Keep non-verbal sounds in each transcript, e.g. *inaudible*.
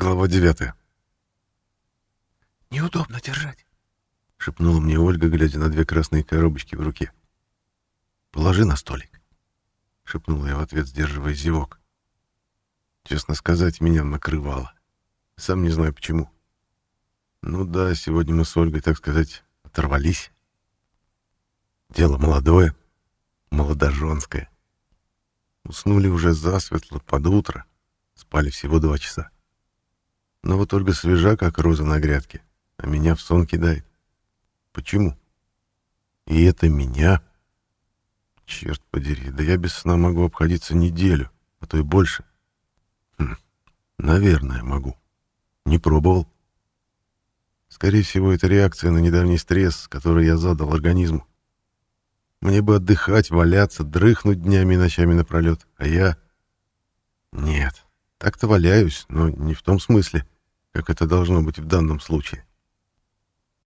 Глава 9. «Неудобно держать», — шепнула мне Ольга, глядя на две красные коробочки в руке. «Положи на столик», — шепнул я в ответ, сдерживая зевок. Честно сказать, меня накрывало. Сам не знаю почему. Ну да, сегодня мы с Ольгой, так сказать, оторвались. Дело молодое, молодоженское. Уснули уже засветло, под утро. Спали всего два часа. Но вот Ольга свежа, как роза на грядке, а меня в сон кидает. Почему? И это меня? Черт подери, да я без сна могу обходиться неделю, а то и больше. Хм, наверное, могу. Не пробовал. Скорее всего, это реакция на недавний стресс, который я задал организму. Мне бы отдыхать, валяться, дрыхнуть днями и ночами напролет, а я... Нет, так-то валяюсь, но не в том смысле, как это должно быть в данном случае.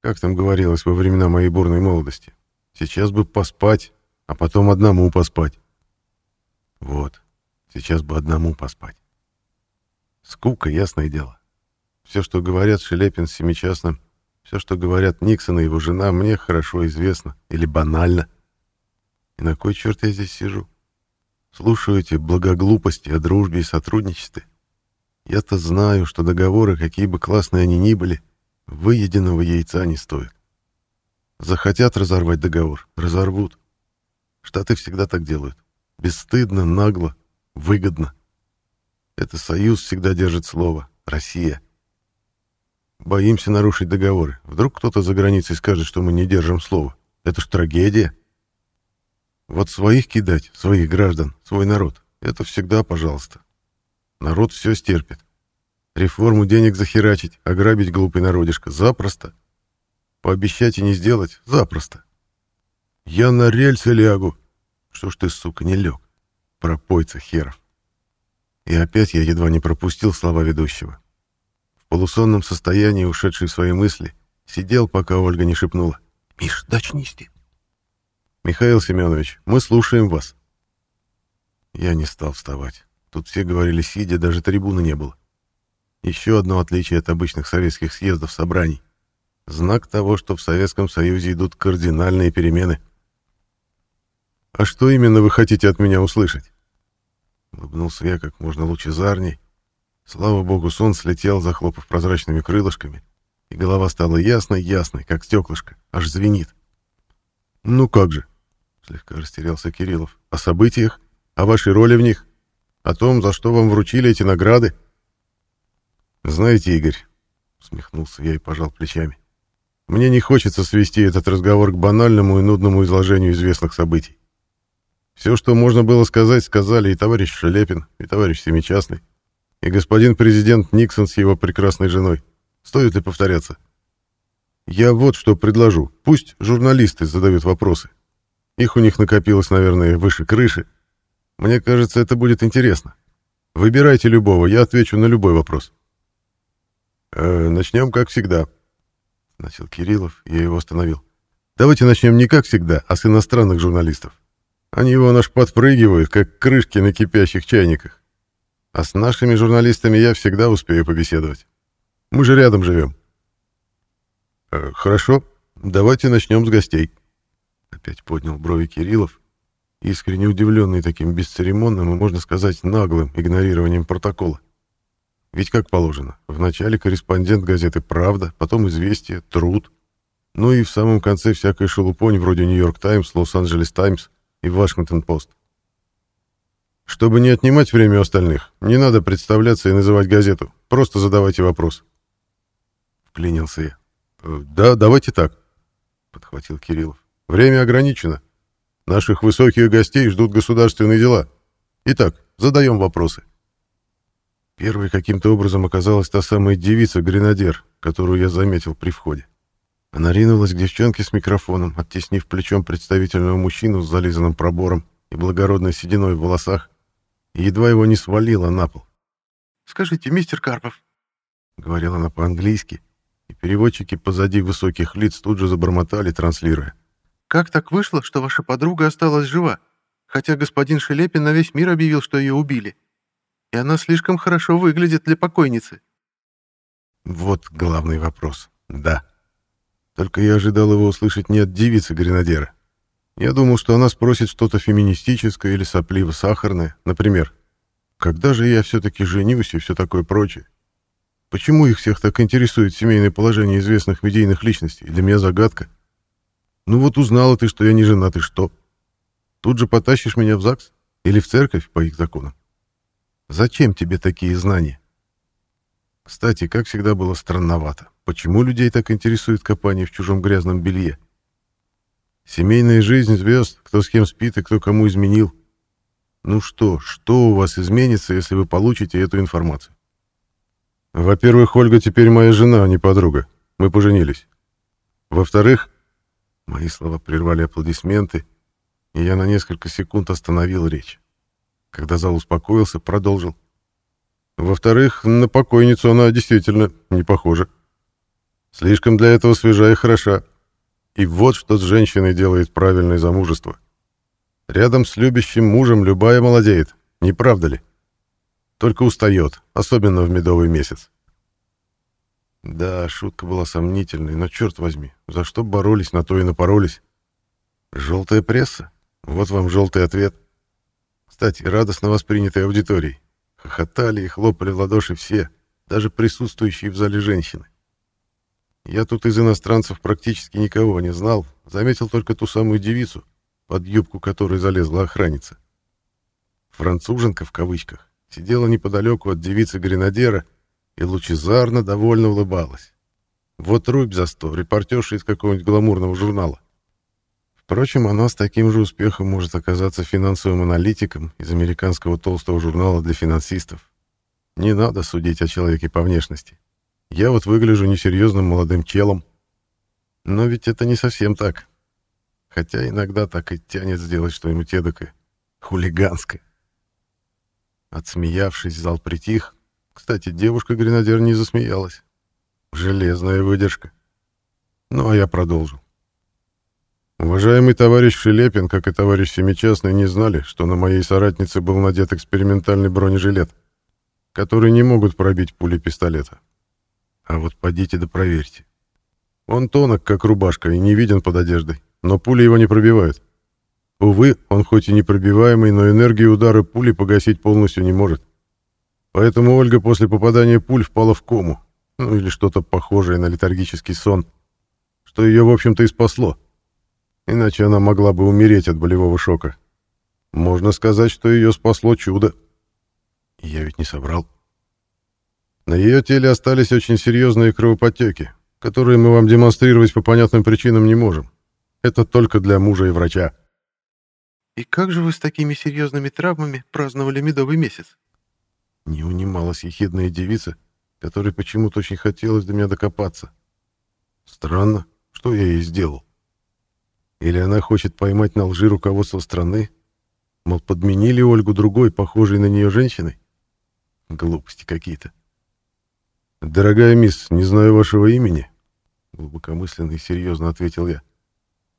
Как там говорилось во времена моей бурной молодости? Сейчас бы поспать, а потом одному поспать. Вот, сейчас бы одному поспать. Скука, ясное дело. Все, что говорят Шелепин с Семичастным, все, что говорят Никсон и его жена, мне хорошо известно или банально. И на кой черт я здесь сижу? Слушаю эти благоглупости о дружбе и сотрудничестве. Я-то знаю, что договоры, какие бы классные они ни были, выеденного яйца не стоят. Захотят разорвать договор — разорвут. Штаты всегда так делают. Бесстыдно, нагло, выгодно. Это союз всегда держит слово. Россия. Боимся нарушить договоры. Вдруг кто-то за границей скажет, что мы не держим слово. Это ж трагедия. Вот своих кидать, своих граждан, свой народ — это всегда пожалуйста. Народ все стерпит. Реформу денег захерачить, ограбить глупый народишко — запросто. Пообещать и не сделать — запросто. Я на рельсы лягу. Что ж ты, сука, не лег? Пропойца херов. И опять я едва не пропустил слова ведущего. В полусонном состоянии, ушедший в свои мысли, сидел, пока Ольга не шепнула. «Миш, дочнись ты!» «Михаил Семенович, мы слушаем вас». Я не стал вставать. Тут все говорили сидя, даже трибуны не было. Еще одно отличие от обычных советских съездов собраний. Знак того, что в Советском Союзе идут кардинальные перемены. «А что именно вы хотите от меня услышать?» Улыбнулся я как можно лучезарней. Слава богу, сон слетел, захлопав прозрачными крылышками, и голова стала ясной-ясной, как стеклышко, аж звенит. «Ну как же?» — слегка растерялся Кириллов. «О событиях? О вашей роли в них?» О том, за что вам вручили эти награды. Знаете, Игорь, усмехнулся я и пожал плечами. Мне не хочется свести этот разговор к банальному и нудному изложению известных событий. Все, что можно было сказать, сказали и товарищ Шелепин, и товарищ Семичастный, и господин президент Никсон с его прекрасной женой. Стоит ли повторяться? Я вот что предложу. Пусть журналисты задают вопросы. Их у них накопилось, наверное, выше крыши, мне кажется, это будет интересно. Выбирайте любого, я отвечу на любой вопрос. Э, начнем как всегда. Начал Кириллов, я его остановил. Давайте начнем не как всегда, а с иностранных журналистов. Они его наш подпрыгивают, как крышки на кипящих чайниках. А с нашими журналистами я всегда успею побеседовать. Мы же рядом живем. Э, хорошо, давайте начнем с гостей. Опять поднял брови Кириллов, искренне удивленный таким бесцеремонным и, можно сказать, наглым игнорированием протокола. Ведь как положено, вначале корреспондент газеты «Правда», потом «Известия», «Труд», ну и в самом конце всякая шелупонь вроде «Нью-Йорк Таймс», «Лос-Анджелес Таймс» и «Вашингтон-Пост». Чтобы не отнимать время остальных, не надо представляться и называть газету, просто задавайте вопрос. Вклинился я. «Э, «Да, давайте так», — подхватил Кириллов. «Время ограничено, Наших высоких гостей ждут государственные дела. Итак, задаем вопросы. Первой каким-то образом оказалась та самая девица-гренадер, которую я заметил при входе. Она ринулась к девчонке с микрофоном, оттеснив плечом представительного мужчину с зализанным пробором и благородной сединой в волосах, и едва его не свалила на пол. «Скажите, мистер Карпов», — говорила она по-английски, и переводчики позади высоких лиц тут же забормотали, транслируя. Как так вышло, что ваша подруга осталась жива, хотя господин Шелепин на весь мир объявил, что ее убили? И она слишком хорошо выглядит для покойницы. Вот главный вопрос. Да. Только я ожидал его услышать не от девицы-гренадера. Я думал, что она спросит что-то феминистическое или сопливо-сахарное. Например, когда же я все-таки женюсь и все такое прочее. Почему их всех так интересует семейное положение известных медийных личностей? Для меня загадка. Ну вот узнала ты, что я не женат, и что? Тут же потащишь меня в ЗАГС? Или в церковь по их законам? Зачем тебе такие знания? Кстати, как всегда было странновато. Почему людей так интересует копание в чужом грязном белье? Семейная жизнь звезд, кто с кем спит и кто кому изменил. Ну что, что у вас изменится, если вы получите эту информацию? Во-первых, Ольга теперь моя жена, а не подруга. Мы поженились. Во-вторых, мои слова прервали аплодисменты, и я на несколько секунд остановил речь. Когда зал успокоился, продолжил. Во-вторых, на покойницу она действительно не похожа. Слишком для этого свежа и хороша. И вот что с женщиной делает правильное замужество. Рядом с любящим мужем любая молодеет, не правда ли? Только устает, особенно в медовый месяц. Да, шутка была сомнительной, но черт возьми, за что боролись, на то и напоролись. Желтая пресса? Вот вам желтый ответ. Кстати, радостно воспринятой аудиторией. Хохотали и хлопали в ладоши все, даже присутствующие в зале женщины. Я тут из иностранцев практически никого не знал, заметил только ту самую девицу, под юбку которой залезла охранница. Француженка, в кавычках, сидела неподалеку от девицы-гренадера и лучезарно довольно улыбалась. Вот рубь за сто, репортерша из какого-нибудь гламурного журнала. Впрочем, она с таким же успехом может оказаться финансовым аналитиком из американского толстого журнала для финансистов. Не надо судить о человеке по внешности. Я вот выгляжу несерьезным молодым челом. Но ведь это не совсем так. Хотя иногда так и тянет сделать что-нибудь эдакое, хулиганское. Отсмеявшись, зал притих. Кстати, девушка-гренадер не засмеялась. Железная выдержка. Ну, а я продолжу. Уважаемый товарищ Шелепин, как и товарищ Семичастный, не знали, что на моей соратнице был надет экспериментальный бронежилет, который не могут пробить пули пистолета. А вот подите да проверьте. Он тонок, как рубашка, и не виден под одеждой, но пули его не пробивают. Увы, он хоть и непробиваемый, но энергию удара пули погасить полностью не может. Поэтому Ольга после попадания пуль впала в кому, ну или что-то похожее на летаргический сон, что ее, в общем-то, и спасло. Иначе она могла бы умереть от болевого шока. Можно сказать, что ее спасло чудо. Я ведь не собрал. На ее теле остались очень серьезные кровоподтеки, которые мы вам демонстрировать по понятным причинам не можем. Это только для мужа и врача. «И как же вы с такими серьезными травмами праздновали медовый месяц?» Не унималась ехидная девица, которой почему-то очень хотелось до меня докопаться. Странно, что я ей сделал. Или она хочет поймать на лжи руководство страны? Мол, подменили Ольгу другой, похожей на нее женщиной? Глупости какие-то. «Дорогая мисс, не знаю вашего имени», — глубокомысленно и серьезно ответил я.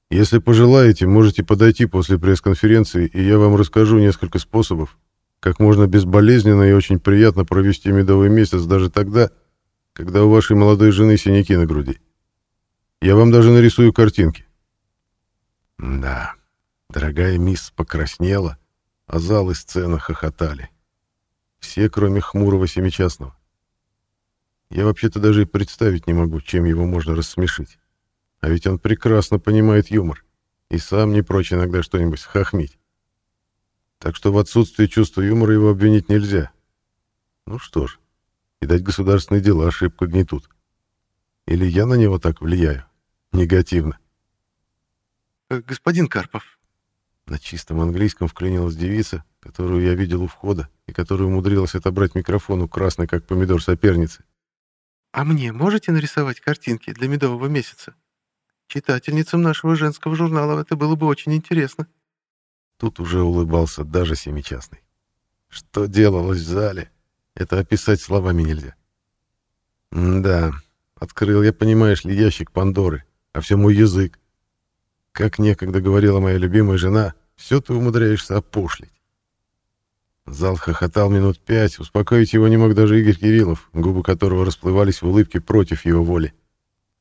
«Если пожелаете, можете подойти после пресс-конференции, и я вам расскажу несколько способов, как можно безболезненно и очень приятно провести медовый месяц даже тогда, когда у вашей молодой жены синяки на груди. Я вам даже нарисую картинки». Да, дорогая мисс покраснела, а зал и сцена хохотали. Все, кроме хмурого семичастного. Я вообще-то даже и представить не могу, чем его можно рассмешить. А ведь он прекрасно понимает юмор и сам не прочь иногда что-нибудь хохмить. Так что в отсутствии чувства юмора его обвинить нельзя. Ну что ж, видать, государственные дела ошибку гнетут. Или я на него так влияю? Негативно. Э, «Господин Карпов». На чистом английском вклинилась девица, которую я видел у входа и которая умудрилась отобрать микрофон у красной, как помидор, соперницы. «А мне можете нарисовать картинки для медового месяца? Читательницам нашего женского журнала это было бы очень интересно». Тут уже улыбался даже семичастный. Что делалось в зале, это описать словами нельзя. да, открыл я, понимаешь ли, ящик Пандоры, а все мой язык. Как некогда говорила моя любимая жена, все ты умудряешься опошлить. Зал хохотал минут пять, успокоить его не мог даже Игорь Кириллов, губы которого расплывались в улыбке против его воли.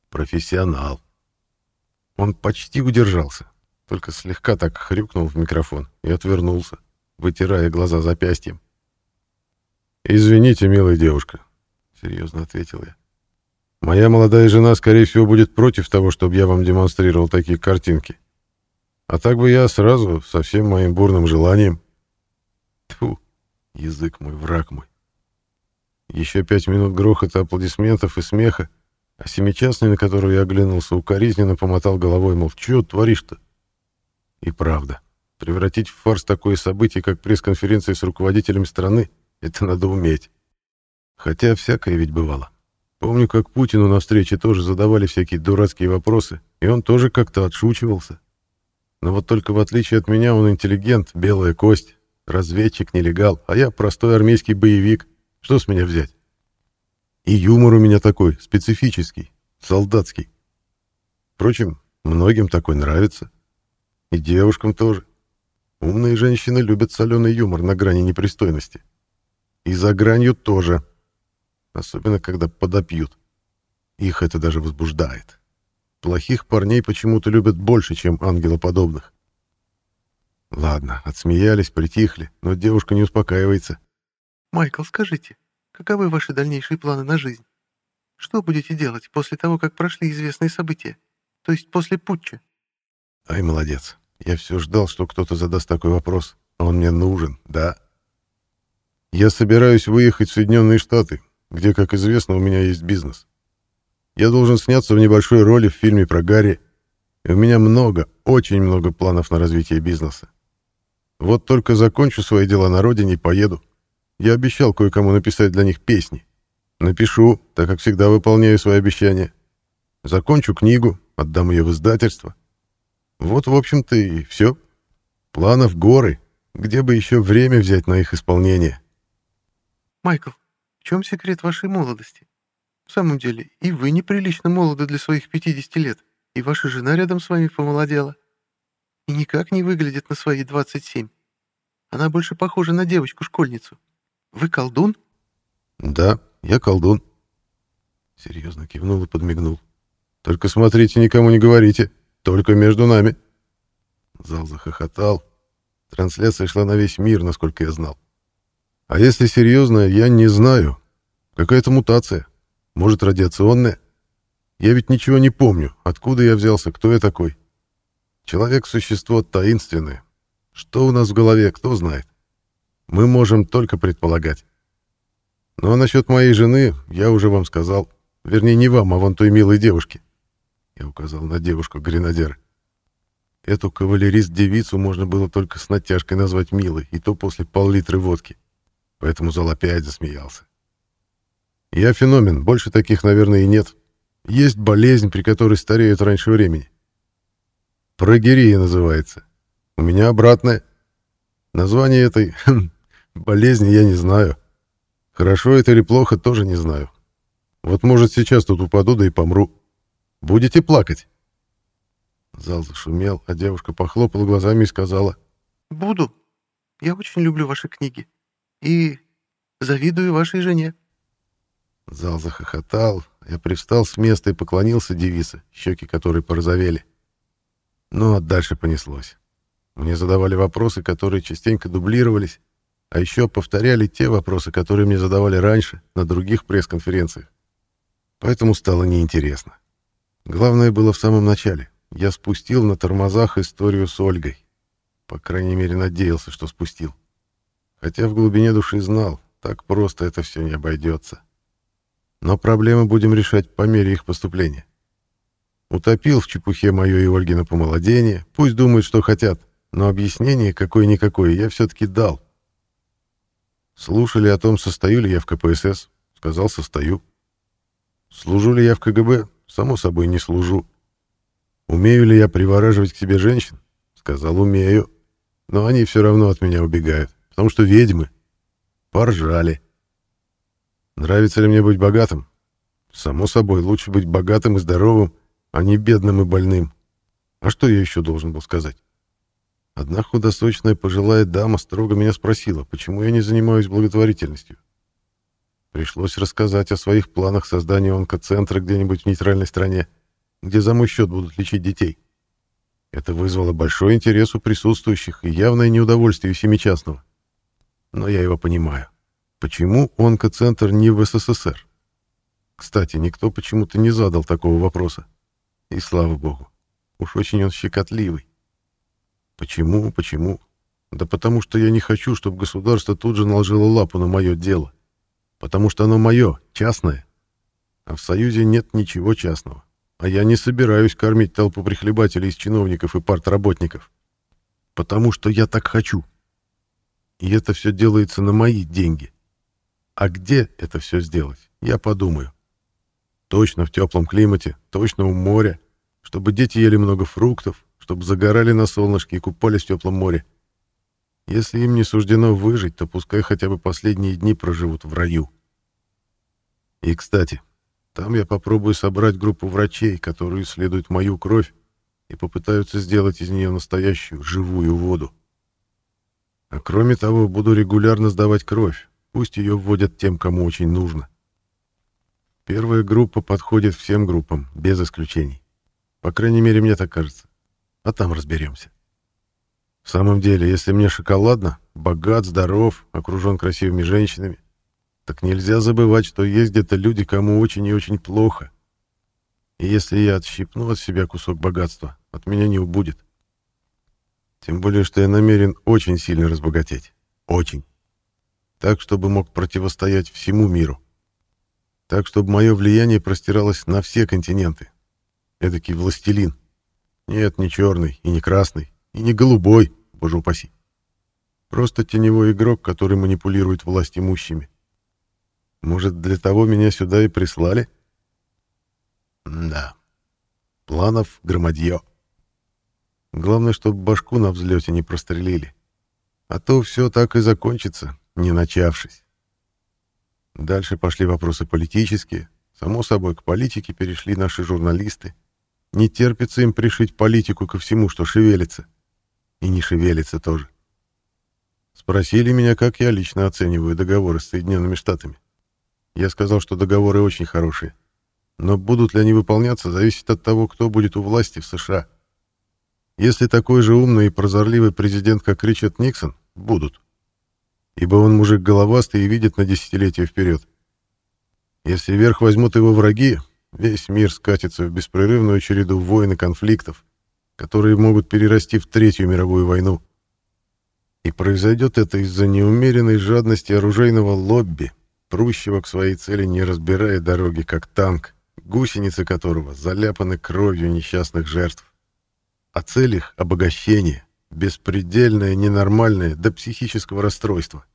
Профессионал. Он почти удержался, только слегка так хрюкнул в микрофон и отвернулся, вытирая глаза запястьем. «Извините, милая девушка», — серьезно ответил я. «Моя молодая жена, скорее всего, будет против того, чтобы я вам демонстрировал такие картинки. А так бы я сразу, со всем моим бурным желанием...» Тьфу, язык мой, враг мой. Еще пять минут грохота аплодисментов и смеха, а семичастный, на которого я оглянулся, укоризненно помотал головой, мол, чё творишь-то? И правда, превратить в фарс такое событие, как пресс-конференция с руководителем страны, это надо уметь. Хотя всякое ведь бывало. Помню, как Путину на встрече тоже задавали всякие дурацкие вопросы, и он тоже как-то отшучивался. Но вот только в отличие от меня он интеллигент, белая кость, разведчик, нелегал, а я простой армейский боевик. Что с меня взять? И юмор у меня такой, специфический, солдатский. Впрочем, многим такой нравится. И девушкам тоже. Умные женщины любят соленый юмор на грани непристойности. И за гранью тоже. Особенно, когда подопьют. Их это даже возбуждает. Плохих парней почему-то любят больше, чем ангелоподобных. Ладно, отсмеялись, притихли, но девушка не успокаивается. «Майкл, скажите, каковы ваши дальнейшие планы на жизнь? Что будете делать после того, как прошли известные события? То есть после путча?» Ай, молодец. Я все ждал, что кто-то задаст такой вопрос. Он мне нужен, да. Я собираюсь выехать в Соединенные Штаты, где, как известно, у меня есть бизнес. Я должен сняться в небольшой роли в фильме про Гарри, и у меня много, очень много планов на развитие бизнеса. Вот только закончу свои дела на родине и поеду. Я обещал кое-кому написать для них песни. Напишу, так как всегда выполняю свои обещания. Закончу книгу, отдам ее в издательство. Вот, в общем-то, и все. Планов горы. Где бы еще время взять на их исполнение? Майкл, в чем секрет вашей молодости? В самом деле, и вы неприлично молоды для своих 50 лет, и ваша жена рядом с вами помолодела и никак не выглядит на свои 27. Она больше похожа на девочку-школьницу. Вы колдун? Да, я колдун. Серьезно кивнул и подмигнул. Только смотрите, никому не говорите. Только между нами. Зал захохотал. Трансляция шла на весь мир, насколько я знал. А если серьезно, я не знаю. Какая-то мутация. Может, радиационная. Я ведь ничего не помню. Откуда я взялся, кто я такой. Человек — существо таинственное. Что у нас в голове, кто знает. Мы можем только предполагать. Ну а насчет моей жены я уже вам сказал. Вернее, не вам, а вон той милой девушке. Я указал на девушку-гренадера. Эту кавалерист-девицу можно было только с натяжкой назвать милой, и то после пол-литра водки. Поэтому зал опять засмеялся. Я феномен, больше таких, наверное, и нет. Есть болезнь, при которой стареют раньше времени. Прогерия называется. У меня обратное. Название этой хм, болезни я не знаю. Хорошо это или плохо, тоже не знаю. Вот, может, сейчас тут упаду, да и помру. Будете плакать?» Зал зашумел, а девушка похлопала глазами и сказала. «Буду. Я очень люблю ваши книги. И завидую вашей жене». Зал захохотал. Я привстал с места и поклонился девице, щеки которой порозовели. Ну, а дальше понеслось. Мне задавали вопросы, которые частенько дублировались, а еще повторяли те вопросы, которые мне задавали раньше на других пресс-конференциях. Поэтому стало неинтересно. Главное было в самом начале. Я спустил на тормозах историю с Ольгой. По крайней мере, надеялся, что спустил. Хотя в глубине души знал, так просто это все не обойдется. Но проблемы будем решать по мере их поступления. Утопил в чепухе мое и Ольгино помолодение. Пусть думают, что хотят. Но объяснение какое-никакое я все-таки дал. Слушали о том, состою ли я в КПСС. Сказал, состою. Служу ли я в КГБ? Само собой, не служу. Умею ли я привораживать к себе женщин? Сказал, умею. Но они все равно от меня убегают, потому что ведьмы. Поржали. Нравится ли мне быть богатым? Само собой, лучше быть богатым и здоровым, а не бедным и больным. А что я еще должен был сказать? Одна худосочная пожилая дама строго меня спросила, почему я не занимаюсь благотворительностью. Пришлось рассказать о своих планах создания онкоцентра где-нибудь в нейтральной стране, где за мой счет будут лечить детей. Это вызвало большой интерес у присутствующих и явное неудовольствие Семичастного. Но я его понимаю. Почему онкоцентр не в СССР? Кстати, никто почему-то не задал такого вопроса. И слава богу. Уж очень он щекотливый. Почему, почему? Да потому что я не хочу, чтобы государство тут же наложило лапу на мое дело. Потому что оно мое, частное. А в Союзе нет ничего частного. А я не собираюсь кормить толпу прихлебателей из чиновников и партработников. Потому что я так хочу. И это все делается на мои деньги. А где это все сделать, я подумаю. Точно в теплом климате, точно у моря, чтобы дети ели много фруктов, чтобы загорали на солнышке и купались в теплом море. Если им не суждено выжить, то пускай хотя бы последние дни проживут в раю. И, кстати, там я попробую собрать группу врачей, которые исследуют мою кровь и попытаются сделать из нее настоящую живую воду. А кроме того, буду регулярно сдавать кровь, пусть ее вводят тем, кому очень нужно. Первая группа подходит всем группам, без исключений. По крайней мере, мне так кажется. А там разберемся. В самом деле, если мне шоколадно, богат, здоров, окружен красивыми женщинами, так нельзя забывать, что есть где-то люди, кому очень и очень плохо. И если я отщипну от себя кусок богатства, от меня не убудет. Тем более, что я намерен очень сильно разбогатеть. Очень. Так, чтобы мог противостоять всему миру. Так, чтобы мое влияние простиралось на все континенты, Эдакий властелин. Нет, не черный, и не красный, и не голубой, боже упаси. Просто теневой игрок, который манипулирует власть имущими. Может, для того меня сюда и прислали? Да. Планов громадье. Главное, чтобы башку на взлете не прострелили. А то все так и закончится, не начавшись. Дальше пошли вопросы политические. Само собой, к политике перешли наши журналисты. Не терпится им пришить политику ко всему, что шевелится. И не шевелится тоже. Спросили меня, как я лично оцениваю договоры с Соединенными Штатами. Я сказал, что договоры очень хорошие. Но будут ли они выполняться, зависит от того, кто будет у власти в США. Если такой же умный и прозорливый президент, как Ричард Никсон, будут. Ибо он мужик головастый и видит на десятилетия вперед. Если верх возьмут его враги, Весь мир скатится в беспрерывную череду войн и конфликтов, которые могут перерасти в Третью мировую войну. И произойдет это из-за неумеренной жадности оружейного лобби, прущего к своей цели, не разбирая дороги, как танк, гусеницы которого заляпаны кровью несчастных жертв. А цель их — обогащение, беспредельное, ненормальное, до психического расстройства.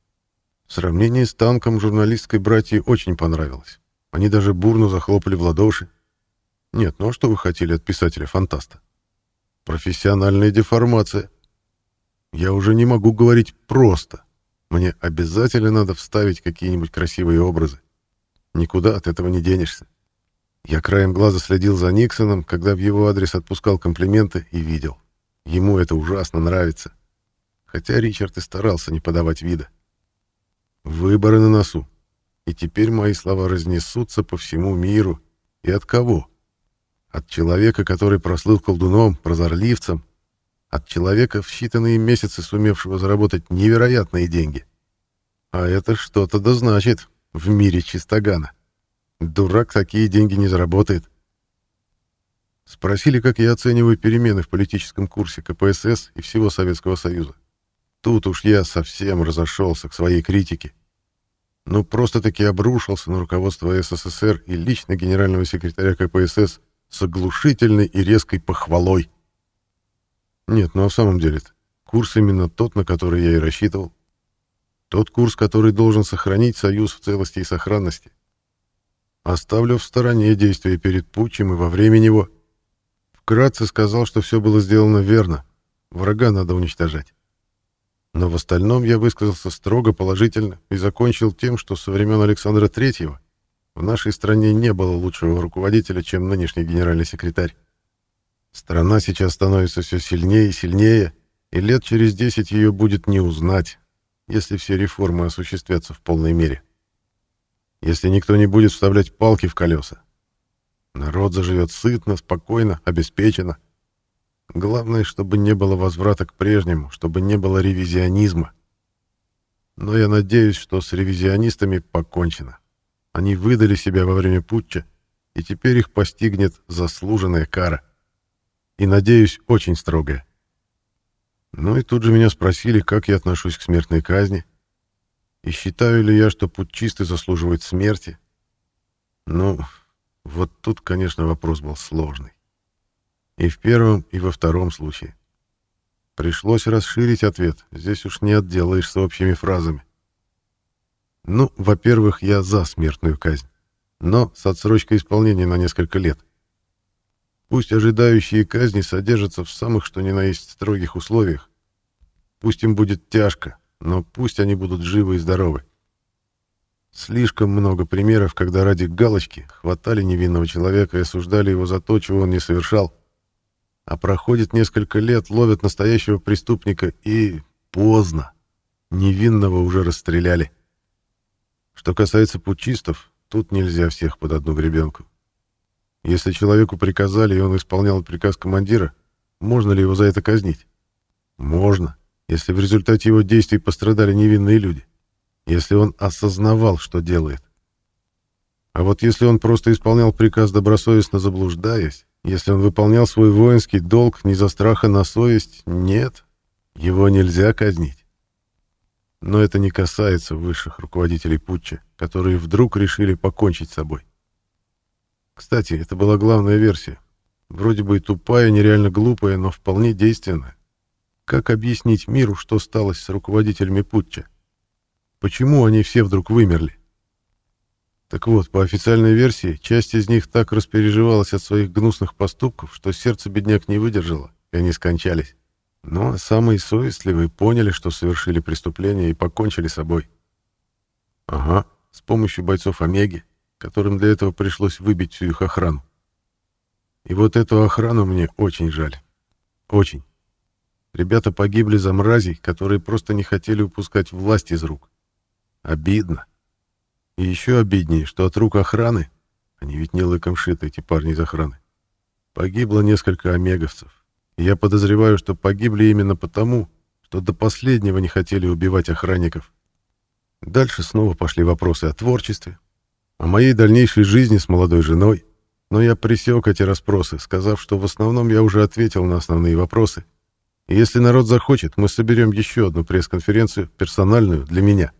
Сравнение с танком журналистской братьи очень понравилось. Они даже бурно захлопали в ладоши. Нет, ну а что вы хотели от писателя-фантаста? Профессиональная деформация. Я уже не могу говорить просто. Мне обязательно надо вставить какие-нибудь красивые образы. Никуда от этого не денешься. Я краем глаза следил за Никсоном, когда в его адрес отпускал комплименты и видел. Ему это ужасно нравится. Хотя Ричард и старался не подавать вида. Выборы на носу. И теперь мои слова разнесутся по всему миру. И от кого? От человека, который прослыл колдуном, прозорливцем, от человека, в считанные месяцы сумевшего заработать невероятные деньги. А это что-то да значит в мире чистогана. Дурак такие деньги не заработает. Спросили, как я оцениваю перемены в политическом курсе КПСС и всего Советского Союза. Тут уж я совсем разошелся к своей критике но просто-таки обрушился на руководство СССР и лично генерального секретаря КПСС с оглушительной и резкой похвалой. Нет, ну а в самом деле-то, курс именно тот, на который я и рассчитывал. Тот курс, который должен сохранить Союз в целости и сохранности. Оставлю в стороне действия перед путчем и во время него. Вкратце сказал, что все было сделано верно. Врага надо уничтожать. Но в остальном я высказался строго положительно и закончил тем, что со времен Александра Третьего в нашей стране не было лучшего руководителя, чем нынешний генеральный секретарь. Страна сейчас становится все сильнее и сильнее, и лет через десять ее будет не узнать, если все реформы осуществятся в полной мере. Если никто не будет вставлять палки в колеса. Народ заживет сытно, спокойно, обеспеченно. Главное, чтобы не было возврата к прежнему, чтобы не было ревизионизма. Но я надеюсь, что с ревизионистами покончено. Они выдали себя во время путча, и теперь их постигнет заслуженная кара. И, надеюсь, очень строгая. Ну и тут же меня спросили, как я отношусь к смертной казни, и считаю ли я, что путчисты заслуживают смерти. Ну, вот тут, конечно, вопрос был сложный. И в первом, и во втором случае. Пришлось расширить ответ, здесь уж не отделаешься общими фразами. Ну, во-первых, я за смертную казнь, но с отсрочкой исполнения на несколько лет. Пусть ожидающие казни содержатся в самых что ни на есть строгих условиях. Пусть им будет тяжко, но пусть они будут живы и здоровы. Слишком много примеров, когда ради галочки хватали невинного человека и осуждали его за то, чего он не совершал. А проходит несколько лет, ловят настоящего преступника и... поздно. Невинного уже расстреляли. Что касается путчистов, тут нельзя всех под одну гребенку. Если человеку приказали, и он исполнял приказ командира, можно ли его за это казнить? Можно, если в результате его действий пострадали невинные люди если он осознавал, что делает. А вот если он просто исполнял приказ добросовестно заблуждаясь, если он выполнял свой воинский долг не за страха на совесть, нет, его нельзя казнить. Но это не касается высших руководителей путча, которые вдруг решили покончить с собой. Кстати, это была главная версия. Вроде бы и тупая, нереально глупая, но вполне действенная. Как объяснить миру, что стало с руководителями путча? Почему они все вдруг вымерли? Так вот, по официальной версии, часть из них так распереживалась от своих гнусных поступков, что сердце бедняк не выдержало, и они скончались. Но самые совестливые поняли, что совершили преступление и покончили с собой. Ага, с помощью бойцов Омеги, которым для этого пришлось выбить всю их охрану. И вот эту охрану мне очень жаль. Очень. Ребята погибли за мразей, которые просто не хотели упускать власть из рук. Обидно. И еще обиднее, что от рук охраны, они ведь не лыком шиты, эти парни из охраны, погибло несколько омеговцев. Я подозреваю, что погибли именно потому, что до последнего не хотели убивать охранников. Дальше снова пошли вопросы о творчестве, о моей дальнейшей жизни с молодой женой, но я пресек эти расспросы, сказав, что в основном я уже ответил на основные вопросы. И если народ захочет, мы соберем еще одну пресс-конференцию, персональную, для меня.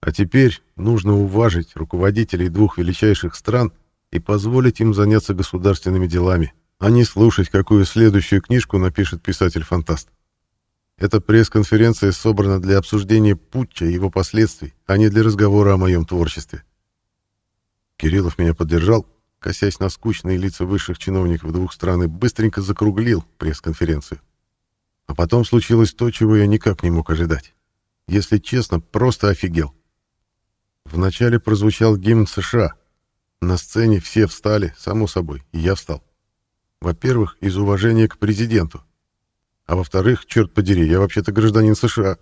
А теперь нужно уважить руководителей двух величайших стран и позволить им заняться государственными делами, а не слушать, какую следующую книжку напишет писатель-фантаст. Эта пресс-конференция собрана для обсуждения путча и его последствий, а не для разговора о моем творчестве. Кириллов меня поддержал, косясь на скучные лица высших чиновников двух стран и быстренько закруглил пресс-конференцию. А потом случилось то, чего я никак не мог ожидать. Если честно, просто офигел. Вначале прозвучал гимн США. На сцене все встали, само собой, и я встал. Во-первых, из уважения к президенту. А во-вторых, черт подери, я вообще-то гражданин США.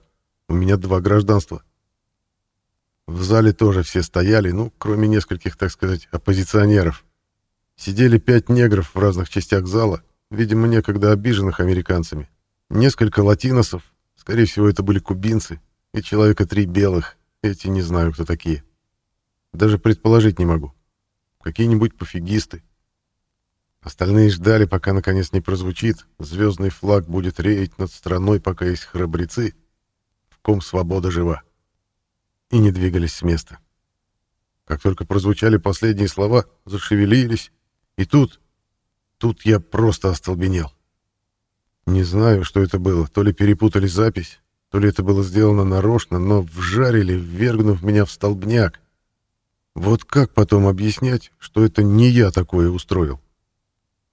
У меня два гражданства. В зале тоже все стояли, ну, кроме нескольких, так сказать, оппозиционеров. Сидели пять негров в разных частях зала, видимо, некогда обиженных американцами. Несколько латиносов, скорее всего, это были кубинцы, и человека три белых, эти не знаю, кто такие. Даже предположить не могу. Какие-нибудь пофигисты. Остальные ждали, пока наконец не прозвучит. Звездный флаг будет реять над страной, пока есть храбрецы, в ком свобода жива. И не двигались с места. Как только прозвучали последние слова, зашевелились. И тут... Тут я просто остолбенел. Не знаю, что это было. То ли перепутали запись, то ли это было сделано нарочно, но вжарили, ввергнув меня в столбняк. Вот как потом объяснять, что это не я такое устроил?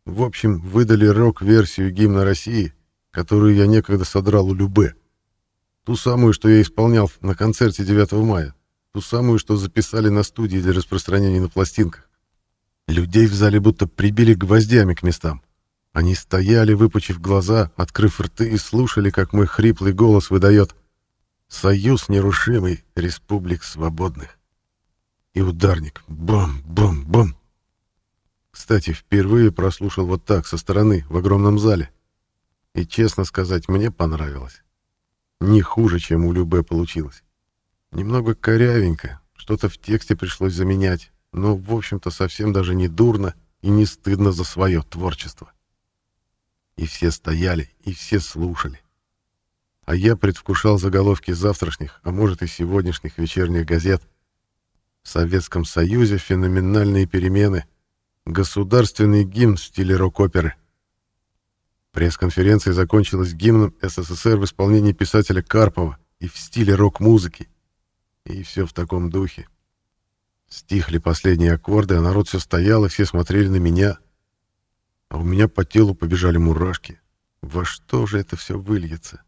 В общем, выдали рок-версию гимна России, которую я некогда содрал у Любе. Ту самую, что я исполнял на концерте 9 мая. Ту самую, что записали на студии для распространения на пластинках. Людей в зале будто прибили гвоздями к местам. Они стояли, выпучив глаза, открыв рты и слушали, как мой хриплый голос выдает «Союз нерушимый республик свободных». И ударник. Бам-бам-бам. Кстати, впервые прослушал вот так, со стороны, в огромном зале. И, честно сказать, мне понравилось. Не хуже, чем у Любе получилось. Немного корявенько, что-то в тексте пришлось заменять, но, в общем-то, совсем даже не дурно и не стыдно за свое творчество. И все стояли, и все слушали. А я предвкушал заголовки завтрашних, а может и сегодняшних вечерних газет. В Советском Союзе феноменальные перемены. Государственный гимн в стиле рок-оперы. Пресс-конференция закончилась гимном СССР в исполнении писателя Карпова и в стиле рок-музыки. И все в таком духе. Стихли последние аккорды, а народ все стоял, и все смотрели на меня. А у меня по телу побежали мурашки. Во что же это все выльется?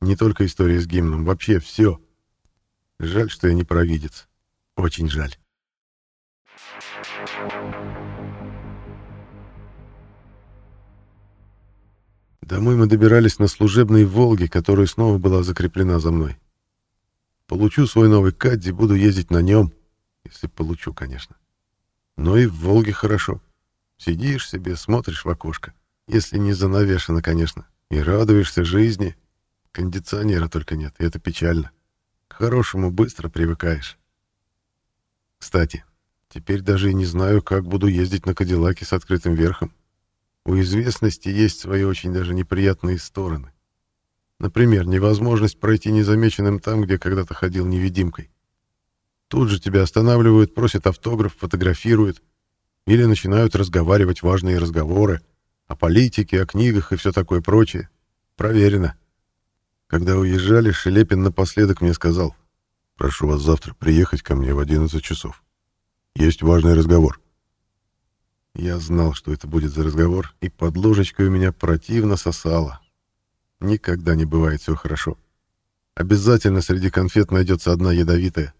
Не только история с гимном, вообще все. Жаль, что я не провидец. Очень жаль. Домой мы добирались на служебной «Волге», которая снова была закреплена за мной. Получу свой новый «Кадди», буду ездить на нем, если получу, конечно. Но и в «Волге» хорошо. Сидишь себе, смотришь в окошко, если не занавешено, конечно, и радуешься жизни. Кондиционера только нет, и это печально. К хорошему быстро привыкаешь. Кстати, теперь даже и не знаю, как буду ездить на Кадиллаке с открытым верхом. У известности есть свои очень даже неприятные стороны. Например, невозможность пройти незамеченным там, где когда-то ходил невидимкой. Тут же тебя останавливают, просят автограф, фотографируют, или начинают разговаривать важные разговоры о политике, о книгах и все такое прочее. Проверено. Когда уезжали, Шелепин напоследок мне сказал, «Прошу вас завтра приехать ко мне в 11 часов. Есть важный разговор». Я знал, что это будет за разговор, и под ложечкой у меня противно сосало. Никогда не бывает все хорошо. Обязательно среди конфет найдется одна ядовитая.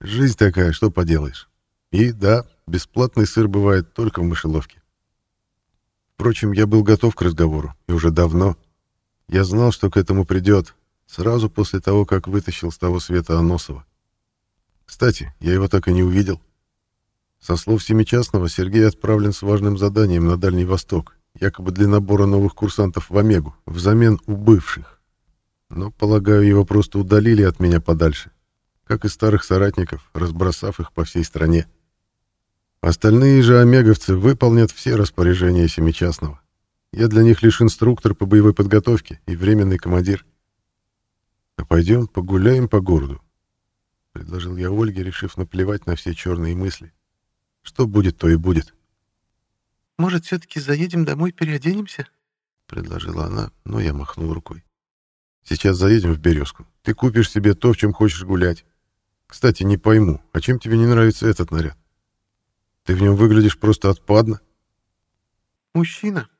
Жизнь такая, что поделаешь. И да, бесплатный сыр бывает только в мышеловке. Впрочем, я был готов к разговору, и уже давно. Я знал, что к этому придет, сразу после того, как вытащил с того света Аносова. Кстати, я его так и не увидел. Со слов Семичастного, Сергей отправлен с важным заданием на Дальний Восток, якобы для набора новых курсантов в Омегу, взамен у бывших. Но, полагаю, его просто удалили от меня подальше, как и старых соратников, разбросав их по всей стране. Остальные же омеговцы выполнят все распоряжения Семичастного. Я для них лишь инструктор по боевой подготовке и временный командир. А пойдем погуляем по городу, — предложил я Ольге, решив наплевать на все черные мысли. Что будет, то и будет. «Может, все-таки заедем домой, переоденемся?» — предложила она, но я махнул рукой. «Сейчас заедем в Березку. Ты купишь себе то, в чем хочешь гулять. Кстати, не пойму, а чем тебе не нравится этот наряд? Ты в нем выглядишь просто отпадно». «Мужчина?»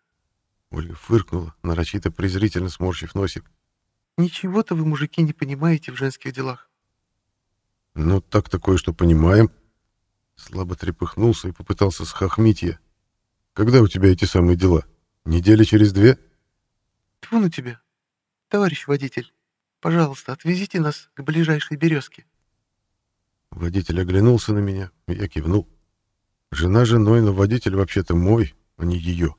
Ольга фыркнула, нарочито презрительно сморщив носик. «Ничего-то вы, мужики, не понимаете в женских делах». «Ну, так-то кое-что понимаем», Слабо трепыхнулся и попытался схохмить я. «Когда у тебя эти самые дела? Недели через две?» «Тьфу на тебя! Товарищ водитель, пожалуйста, отвезите нас к ближайшей березке». Водитель оглянулся на меня, и я кивнул. Жена женой, но водитель вообще-то мой, а не ее.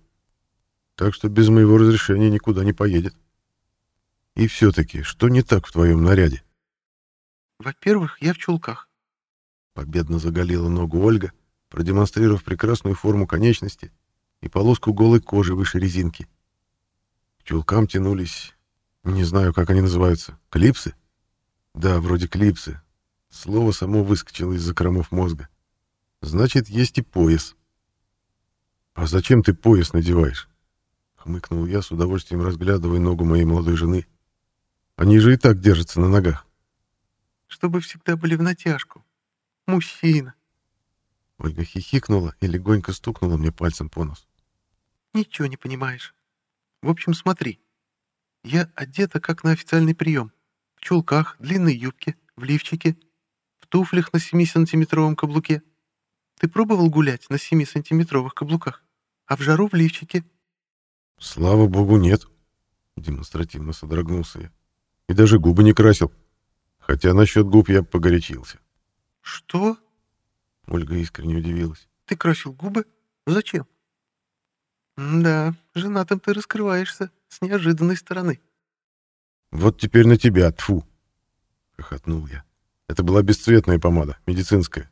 Так что без моего разрешения никуда не поедет. И все-таки, что не так в твоем наряде? Во-первых, я в чулках. Победно заголила ногу Ольга, продемонстрировав прекрасную форму конечности и полоску голой кожи выше резинки. К чулкам тянулись, не знаю, как они называются, клипсы? Да, вроде клипсы. Слово само выскочило из закромов мозга. Значит, есть и пояс. А зачем ты пояс надеваешь? Хмыкнул я, с удовольствием разглядывая ногу моей молодой жены. Они же и так держатся на ногах. Чтобы всегда были в натяжку, Мужчина. Ольга хихикнула и легонько стукнула мне пальцем по нос. Ничего не понимаешь. В общем, смотри. Я одета как на официальный прием. В чулках, длинной юбке, в лифчике, в туфлях на 7-сантиметровом каблуке. Ты пробовал гулять на 7-сантиметровых каблуках? А в жару в лифчике? Слава богу, нет. Демонстративно содрогнулся я. И даже губы не красил. Хотя насчет губ я погорячился. Что? Ольга искренне удивилась. Ты красил губы? Зачем? Да, женатым ты раскрываешься с неожиданной стороны. Вот теперь на тебя, тфу, хохотнул я. Это была бесцветная помада, медицинская.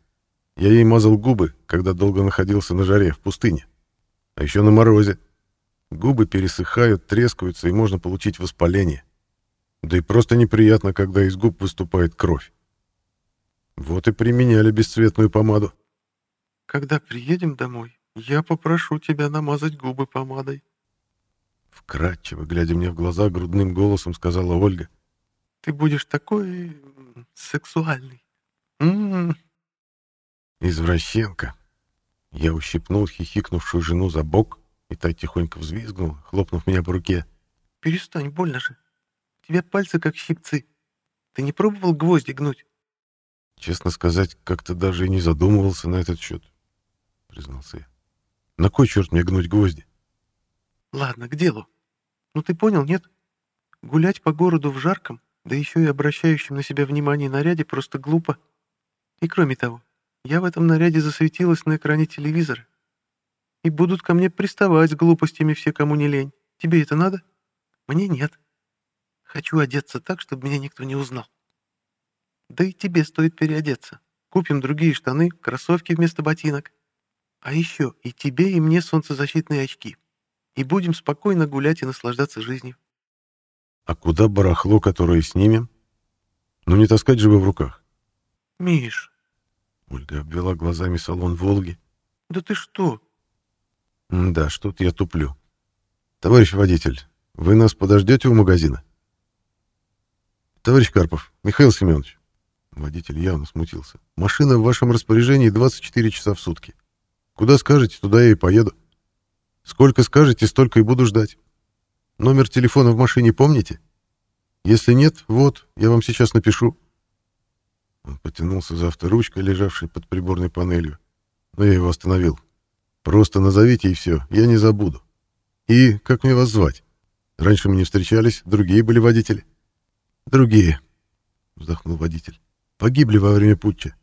Я ей мазал губы, когда долго находился на жаре в пустыне. А еще на морозе. Губы пересыхают, трескаются, и можно получить воспаление. Да и просто неприятно, когда из губ выступает кровь. Вот и применяли бесцветную помаду. Когда приедем домой, я попрошу тебя намазать губы помадой. Вкратчиво, глядя мне в глаза, грудным голосом сказала Ольга. Ты будешь такой сексуальный. М -м -м. Извращенка. Я ущипнул хихикнувшую жену за бок, и та тихонько взвизгнула, хлопнув меня по руке. «Перестань, больно же. У тебя пальцы как щипцы. Ты не пробовал гвозди гнуть?» Честно сказать, как-то даже и не задумывался на этот счет, признался я. На кой черт мне гнуть гвозди? Ладно, к делу. Ну ты понял, нет? Гулять по городу в жарком, да еще и обращающем на себя внимание наряде просто глупо. И кроме того, я в этом наряде засветилась на экране телевизора. И будут ко мне приставать с глупостями все, кому не лень. Тебе это надо? Мне нет. Хочу одеться так, чтобы меня никто не узнал. Да и тебе стоит переодеться. Купим другие штаны, кроссовки вместо ботинок. А еще и тебе, и мне солнцезащитные очки. И будем спокойно гулять и наслаждаться жизнью. А куда барахло, которое снимем? Ну не таскать же вы в руках. Миш. Ольга обвела глазами салон «Волги». Да ты что? Да, что-то я туплю. Товарищ водитель, вы нас подождете у магазина? Товарищ Карпов, Михаил Семенович. Водитель явно смутился. Машина в вашем распоряжении 24 часа в сутки. Куда скажете, туда я и поеду. Сколько скажете, столько и буду ждать. Номер телефона в машине помните? Если нет, вот, я вам сейчас напишу. Он потянулся за авторучкой, лежавшей под приборной панелью, но я его остановил. Просто назовите и все, я не забуду. И как мне вас звать? Раньше мы не встречались, другие были водители. Другие, вздохнул водитель. Погибли во время путча,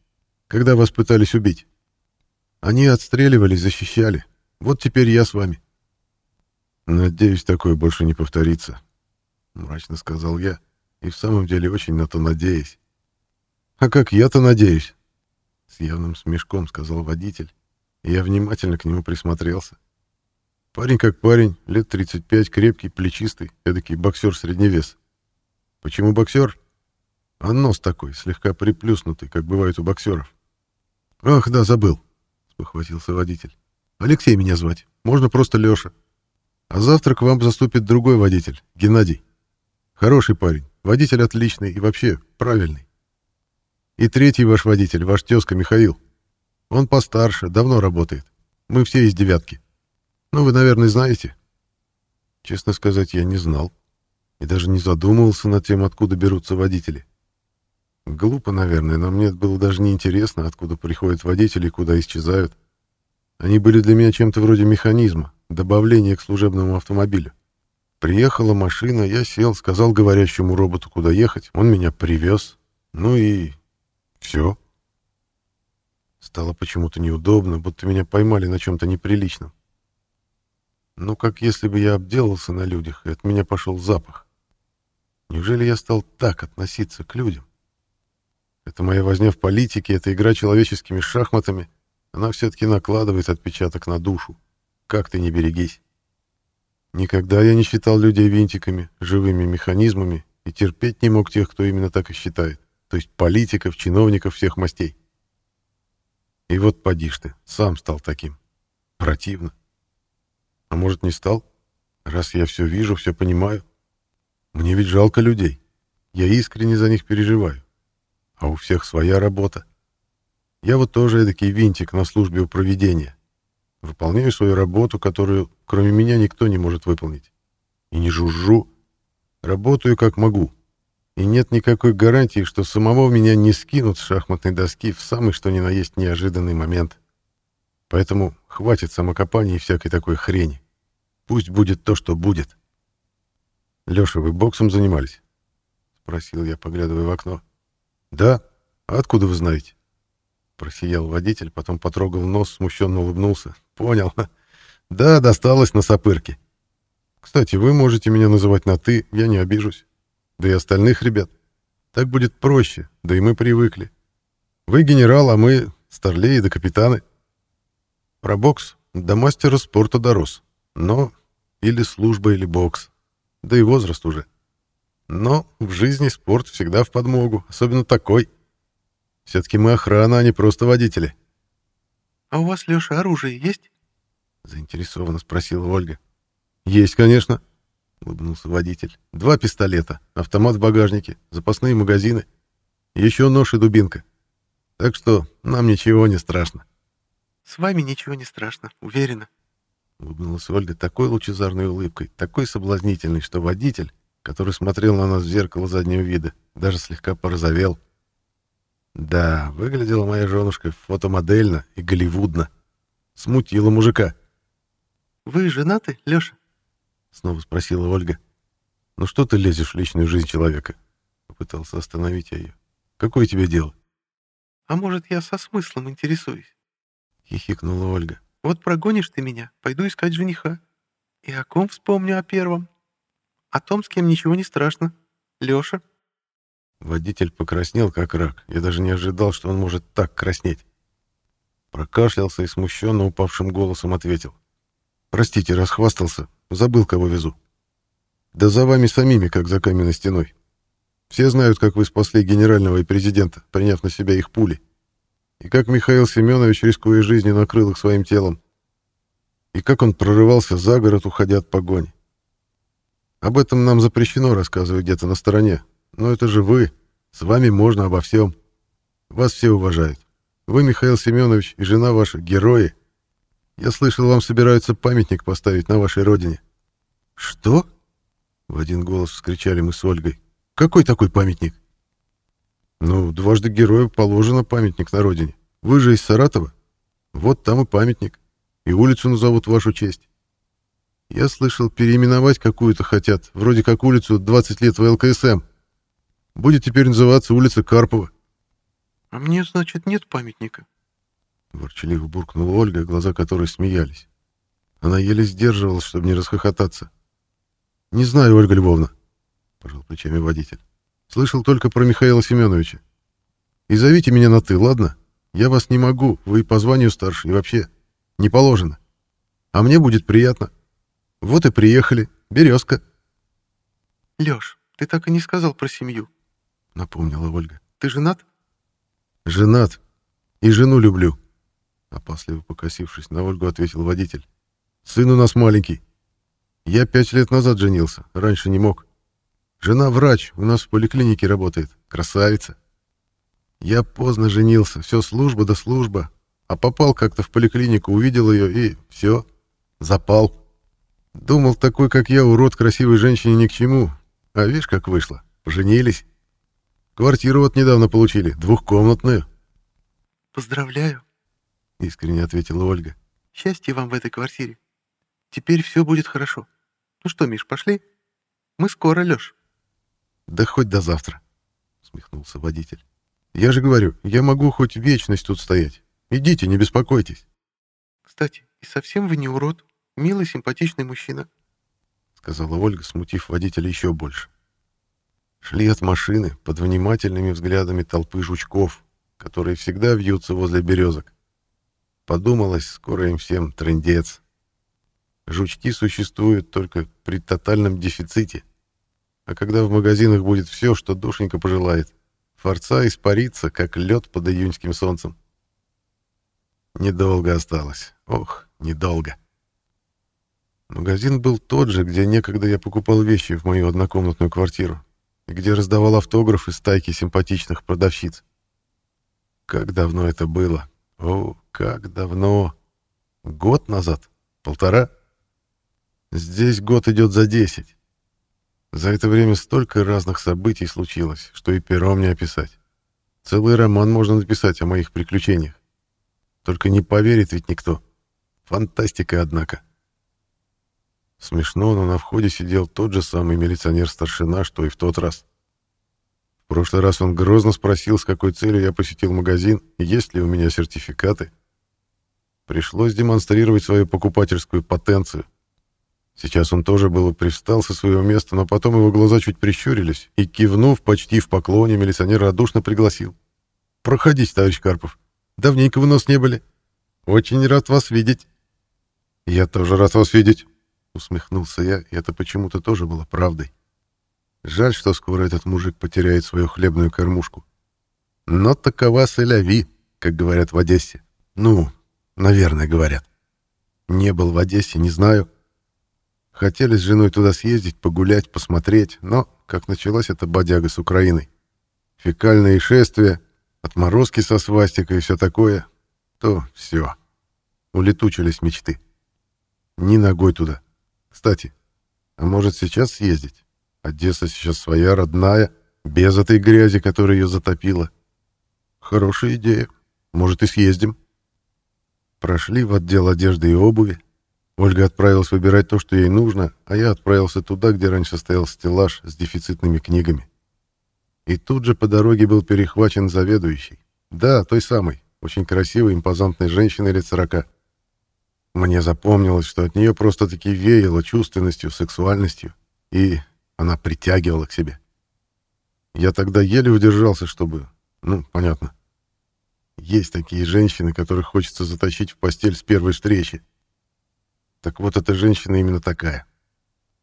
когда вас пытались убить. Они отстреливались, защищали. Вот теперь я с вами. Надеюсь, такое больше не повторится, мрачно сказал я, и в самом деле очень на то надеюсь. А как я-то надеюсь? С явным смешком сказал водитель я внимательно к нему присмотрелся. Парень как парень, лет 35, крепкий, плечистый, эдакий боксер средневес. Почему боксер? А нос такой, слегка приплюснутый, как бывает у боксеров. Ах, да, забыл, спохватился водитель. Алексей меня звать, можно просто Леша. А завтра к вам заступит другой водитель, Геннадий. Хороший парень, водитель отличный и вообще правильный. И третий ваш водитель, ваш тезка Михаил. Он постарше, давно работает. Мы все из девятки. Ну, вы, наверное, знаете. Честно сказать, я не знал. И даже не задумывался над тем, откуда берутся водители. Глупо, наверное, но мне было даже не интересно, откуда приходят водители и куда исчезают. Они были для меня чем-то вроде механизма, добавления к служебному автомобилю. Приехала машина, я сел, сказал говорящему роботу, куда ехать, он меня привез. Ну и все. Стало почему-то неудобно, будто меня поймали на чем-то неприличном. Ну, как если бы я обделался на людях, и от меня пошел запах. Неужели я стал так относиться к людям? Это моя возня в политике, это игра человеческими шахматами. Она все-таки накладывает отпечаток на душу. Как ты не берегись. Никогда я не считал людей винтиками, живыми механизмами, и терпеть не мог тех, кто именно так и считает. То есть политиков, чиновников всех мастей. И вот поди ты, сам стал таким. Противно. А может, не стал? Раз я все вижу, все понимаю. Мне ведь жалко людей. Я искренне за них переживаю. А у всех своя работа. Я вот тоже эдакий винтик на службе у проведения. Выполняю свою работу, которую кроме меня никто не может выполнить. И не жужжу. Работаю как могу и нет никакой гарантии, что самого меня не скинут с шахматной доски в самый что ни на есть неожиданный момент. Поэтому хватит самокопания и всякой такой хрени. Пусть будет то, что будет. Лёша, вы боксом занимались? Спросил я, поглядывая в окно. Да? А откуда вы знаете? Просиял водитель, потом потрогал нос, смущенно улыбнулся. Понял. *laughs* Да, досталось на сапырке. Кстати, вы можете меня называть на «ты», я не обижусь. Да и остальных ребят. Так будет проще, да и мы привыкли. Вы генерал, а мы старлеи да капитаны. Про бокс до мастера спорта дорос. Но или служба, или бокс. Да и возраст уже. Но в жизни спорт всегда в подмогу, особенно такой. Все-таки мы охрана, а не просто водители. — А у вас, Леша, оружие есть? — заинтересованно спросила Ольга. «Есть, конечно», — улыбнулся водитель. «Два пистолета, автомат в багажнике, запасные магазины, еще нож и дубинка. Так что нам ничего не страшно». «С вами ничего не страшно, уверена», — улыбнулась Ольга такой лучезарной улыбкой, такой соблазнительной, что водитель, который смотрел на нас в зеркало заднего вида, даже слегка порозовел. Да, выглядела моя женушка фотомодельно и голливудно. Смутила мужика. «Вы женаты, Лёша?» Снова спросила Ольга. «Ну что ты лезешь в личную жизнь человека?» Попытался остановить я ее. «Какое тебе дело?» «А может, я со смыслом интересуюсь?» Хихикнула Ольга. «Вот прогонишь ты меня, пойду искать жениха. И о ком вспомню о первом? О том, с кем ничего не страшно. Лёша». Водитель покраснел, как рак. Я даже не ожидал, что он может так краснеть. Прокашлялся и смущенно упавшим голосом ответил. «Простите, расхвастался. Забыл, кого везу. Да за вами самими, как за каменной стеной. Все знают, как вы спасли генерального и президента, приняв на себя их пули. И как Михаил Семенович, рискуя жизнью, накрыл их своим телом. И как он прорывался за город, уходя от погони. Об этом нам запрещено рассказывать где-то на стороне. Но это же вы. С вами можно обо всем. Вас все уважают. Вы, Михаил Семенович, и жена ваша — герои — я слышал, вам собираются памятник поставить на вашей родине. Что? В один голос вскричали мы с Ольгой. Какой такой памятник? Ну, дважды герою положено памятник на родине. Вы же из Саратова. Вот там и памятник. И улицу назовут в вашу честь. Я слышал, переименовать какую-то хотят, вроде как улицу 20 лет в ЛКСМ. Будет теперь называться улица Карпова. А мне, значит, нет памятника. Ворчаливо буркнула Ольга, глаза которой смеялись. Она еле сдерживалась, чтобы не расхохотаться. «Не знаю, Ольга Львовна», — пожал плечами водитель. «Слышал только про Михаила Семеновича. И зовите меня на «ты», ладно? Я вас не могу, вы по званию старше, и вообще не положено. А мне будет приятно. Вот и приехали. Березка». «Лёш, ты так и не сказал про семью», — напомнила Ольга. «Ты женат?» «Женат. И жену люблю», Опасливо покосившись на Ольгу, ответил водитель. «Сын у нас маленький. Я пять лет назад женился, раньше не мог. Жена врач, у нас в поликлинике работает. Красавица. Я поздно женился, все служба да служба. А попал как-то в поликлинику, увидел ее и все, запал. Думал, такой, как я, урод красивой женщине ни к чему. А видишь, как вышло. Поженились. Квартиру вот недавно получили, двухкомнатную. Поздравляю. — искренне ответила Ольга. «Счастье вам в этой квартире. Теперь все будет хорошо. Ну что, Миш, пошли? Мы скоро, Лёш». «Да хоть до завтра», — смехнулся водитель. «Я же говорю, я могу хоть вечность тут стоять. Идите, не беспокойтесь». «Кстати, и совсем вы не урод. Милый, симпатичный мужчина», — сказала Ольга, смутив водителя еще больше. Шли от машины под внимательными взглядами толпы жучков, которые всегда вьются возле березок. Подумалось, скоро им всем трындец. Жучки существуют только при тотальном дефиците. А когда в магазинах будет все, что душенька пожелает, форца испарится, как лед под июньским солнцем. Недолго осталось. Ох, недолго. Магазин был тот же, где некогда я покупал вещи в мою однокомнатную квартиру и где раздавал автографы стайки симпатичных продавщиц. Как давно это было? О, как давно? Год назад? Полтора? Здесь год идет за десять. За это время столько разных событий случилось, что и пером не описать. Целый роман можно написать о моих приключениях. Только не поверит ведь никто. Фантастика, однако. Смешно, но на входе сидел тот же самый милиционер-старшина, что и в тот раз. В прошлый раз он грозно спросил, с какой целью я посетил магазин и есть ли у меня сертификаты. Пришлось демонстрировать свою покупательскую потенцию. Сейчас он тоже было привстал со своего места, но потом его глаза чуть прищурились, и, кивнув почти в поклоне, милиционер радушно пригласил. «Проходите, товарищ Карпов. Давненько вы нас не были. Очень рад вас видеть». «Я тоже рад вас видеть», — усмехнулся я, и это почему-то тоже было правдой. Жаль, что скоро этот мужик потеряет свою хлебную кормушку. Но такова сэляви, как говорят в Одессе. Ну, наверное, говорят. Не был в Одессе, не знаю. Хотели с женой туда съездить, погулять, посмотреть, но, как началась эта бодяга с Украиной, фекальное шествие, отморозки со свастикой и все такое, то все. Улетучились мечты. Ни ногой туда. Кстати, а может сейчас съездить? Одесса сейчас своя, родная, без этой грязи, которая ее затопила. Хорошая идея. Может, и съездим. Прошли в отдел одежды и обуви. Ольга отправилась выбирать то, что ей нужно, а я отправился туда, где раньше стоял стеллаж с дефицитными книгами. И тут же по дороге был перехвачен заведующий. Да, той самой, очень красивой, импозантной женщиной лет сорока. Мне запомнилось, что от нее просто-таки веяло чувственностью, сексуальностью и она притягивала к себе. Я тогда еле удержался, чтобы... Ну, понятно. Есть такие женщины, которых хочется затащить в постель с первой встречи. Так вот, эта женщина именно такая.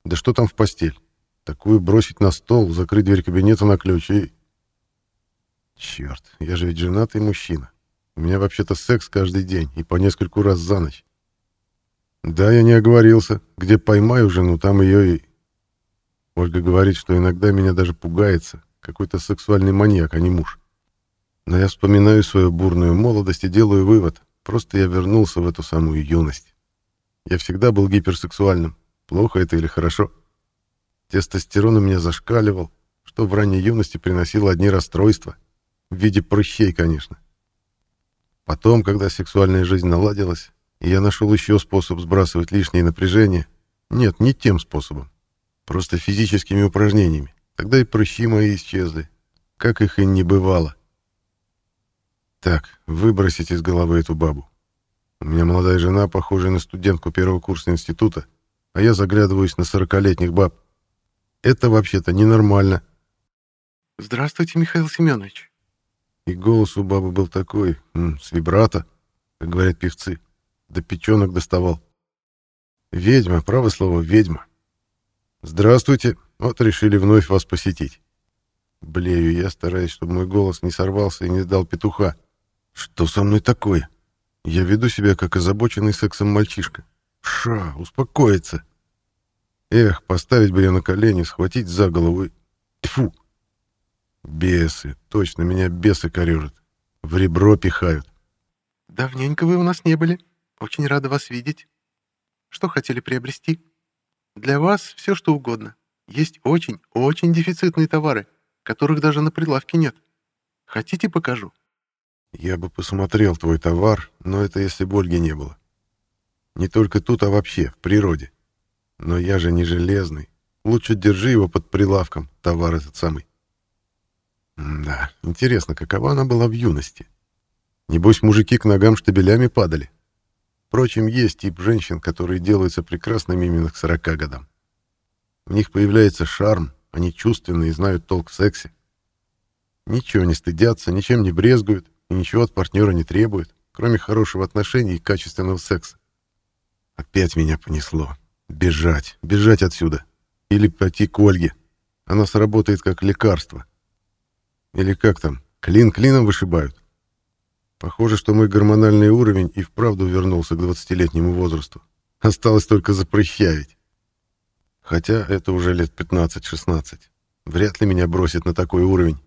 Да что там в постель? Такую бросить на стол, закрыть дверь кабинета на ключ и... Черт, я же ведь женатый мужчина. У меня вообще-то секс каждый день и по нескольку раз за ночь. Да, я не оговорился. Где поймаю жену, там ее и... Ольга говорит, что иногда меня даже пугается. Какой-то сексуальный маньяк, а не муж. Но я вспоминаю свою бурную молодость и делаю вывод. Просто я вернулся в эту самую юность. Я всегда был гиперсексуальным. Плохо это или хорошо? Тестостерон у меня зашкаливал, что в ранней юности приносило одни расстройства. В виде прыщей, конечно. Потом, когда сексуальная жизнь наладилась, и я нашел еще способ сбрасывать лишнее напряжение, нет, не тем способом, Просто физическими упражнениями. Тогда и прыщи мои исчезли. Как их и не бывало. Так, выбросить из головы эту бабу. У меня молодая жена, похожая на студентку первого курса института, а я заглядываюсь на сорокалетних баб. Это вообще-то ненормально. «Здравствуйте, Михаил Семенович». И голос у бабы был такой, с вибрато, как говорят певцы. До печенок доставал. Ведьма, право слово, ведьма. «Здравствуйте. Вот решили вновь вас посетить». Блею я, стараясь, чтобы мой голос не сорвался и не дал петуха. «Что со мной такое? Я веду себя, как озабоченный сексом мальчишка. Ша, успокоиться. Эх, поставить бы ее на колени, схватить за голову и... Тьфу! Бесы, точно меня бесы корежат. В ребро пихают. Давненько вы у нас не были. Очень рада вас видеть. Что хотели приобрести?» Для вас все что угодно. Есть очень, очень дефицитные товары, которых даже на прилавке нет. Хотите, покажу?» «Я бы посмотрел твой товар, но это если бы не было. Не только тут, а вообще, в природе. Но я же не железный. Лучше держи его под прилавком, товар этот самый». Да, интересно, какова она была в юности. Небось, мужики к ногам штабелями падали. Впрочем, есть тип женщин, которые делаются прекрасными именно к 40 годам. В них появляется шарм, они чувственные и знают толк в сексе. Ничего не стыдятся, ничем не брезгуют и ничего от партнера не требуют, кроме хорошего отношения и качественного секса. Опять меня понесло. Бежать, бежать отсюда. Или пойти к Ольге. Она сработает как лекарство. Или как там, клин клином вышибают. Похоже, что мой гормональный уровень и вправду вернулся к двадцатилетнему возрасту. Осталось только запрыщавить. Хотя это уже лет 15-16. Вряд ли меня бросит на такой уровень.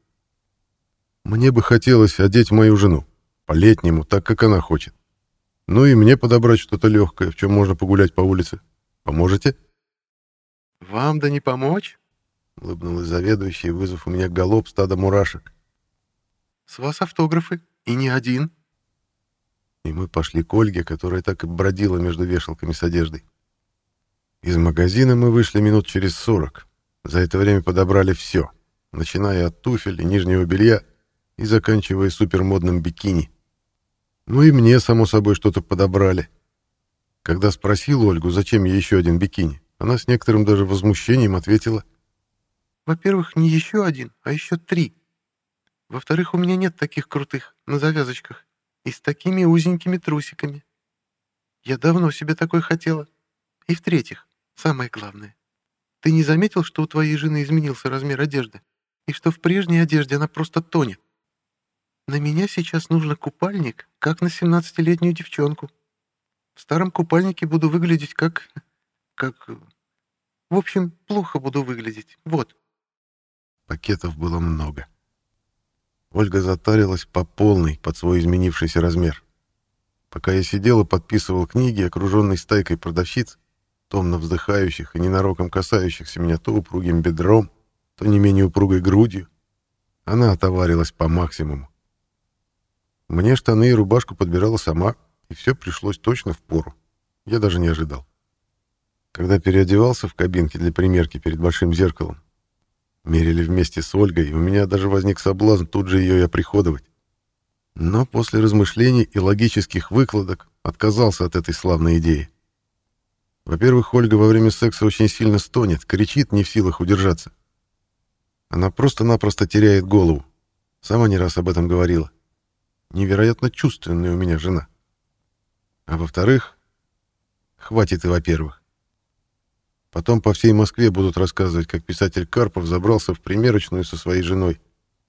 Мне бы хотелось одеть мою жену. По-летнему, так, как она хочет. Ну и мне подобрать что-то легкое, в чем можно погулять по улице. Поможете? «Вам да не помочь?» — улыбнулась заведующая, вызвав у меня галоп стада мурашек. «С вас автографы?» И не один. И мы пошли к Ольге, которая так и бродила между вешалками с одеждой. Из магазина мы вышли минут через сорок. За это время подобрали все, начиная от туфель и нижнего белья и заканчивая супермодным бикини. Ну и мне, само собой, что-то подобрали. Когда спросил Ольгу, зачем ей еще один бикини, она с некоторым даже возмущением ответила. «Во-первых, не еще один, а еще три. Во-вторых, у меня нет таких крутых, на завязочках, и с такими узенькими трусиками. Я давно себе такой хотела. И в-третьих, самое главное, ты не заметил, что у твоей жены изменился размер одежды, и что в прежней одежде она просто тонет? На меня сейчас нужен купальник, как на 17-летнюю девчонку. В старом купальнике буду выглядеть как... как... В общем, плохо буду выглядеть. Вот. Пакетов было много. Ольга затарилась по полной под свой изменившийся размер. Пока я сидел и подписывал книги, окруженный стайкой продавщиц, томно вздыхающих и ненароком касающихся меня то упругим бедром, то не менее упругой грудью, она отоварилась по максимуму. Мне штаны и рубашку подбирала сама, и все пришлось точно в пору. Я даже не ожидал. Когда переодевался в кабинке для примерки перед большим зеркалом, мерили вместе с Ольгой, и у меня даже возник соблазн тут же ее и оприходовать. Но после размышлений и логических выкладок отказался от этой славной идеи. Во-первых, Ольга во время секса очень сильно стонет, кричит, не в силах удержаться. Она просто-напросто теряет голову. Сама не раз об этом говорила. Невероятно чувственная у меня жена. А во-вторых, хватит и во-первых. Потом по всей Москве будут рассказывать, как писатель Карпов забрался в примерочную со своей женой,